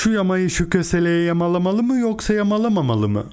Şu yamayı şu köseleye yamalamalı mı yoksa yamalamamalı mı?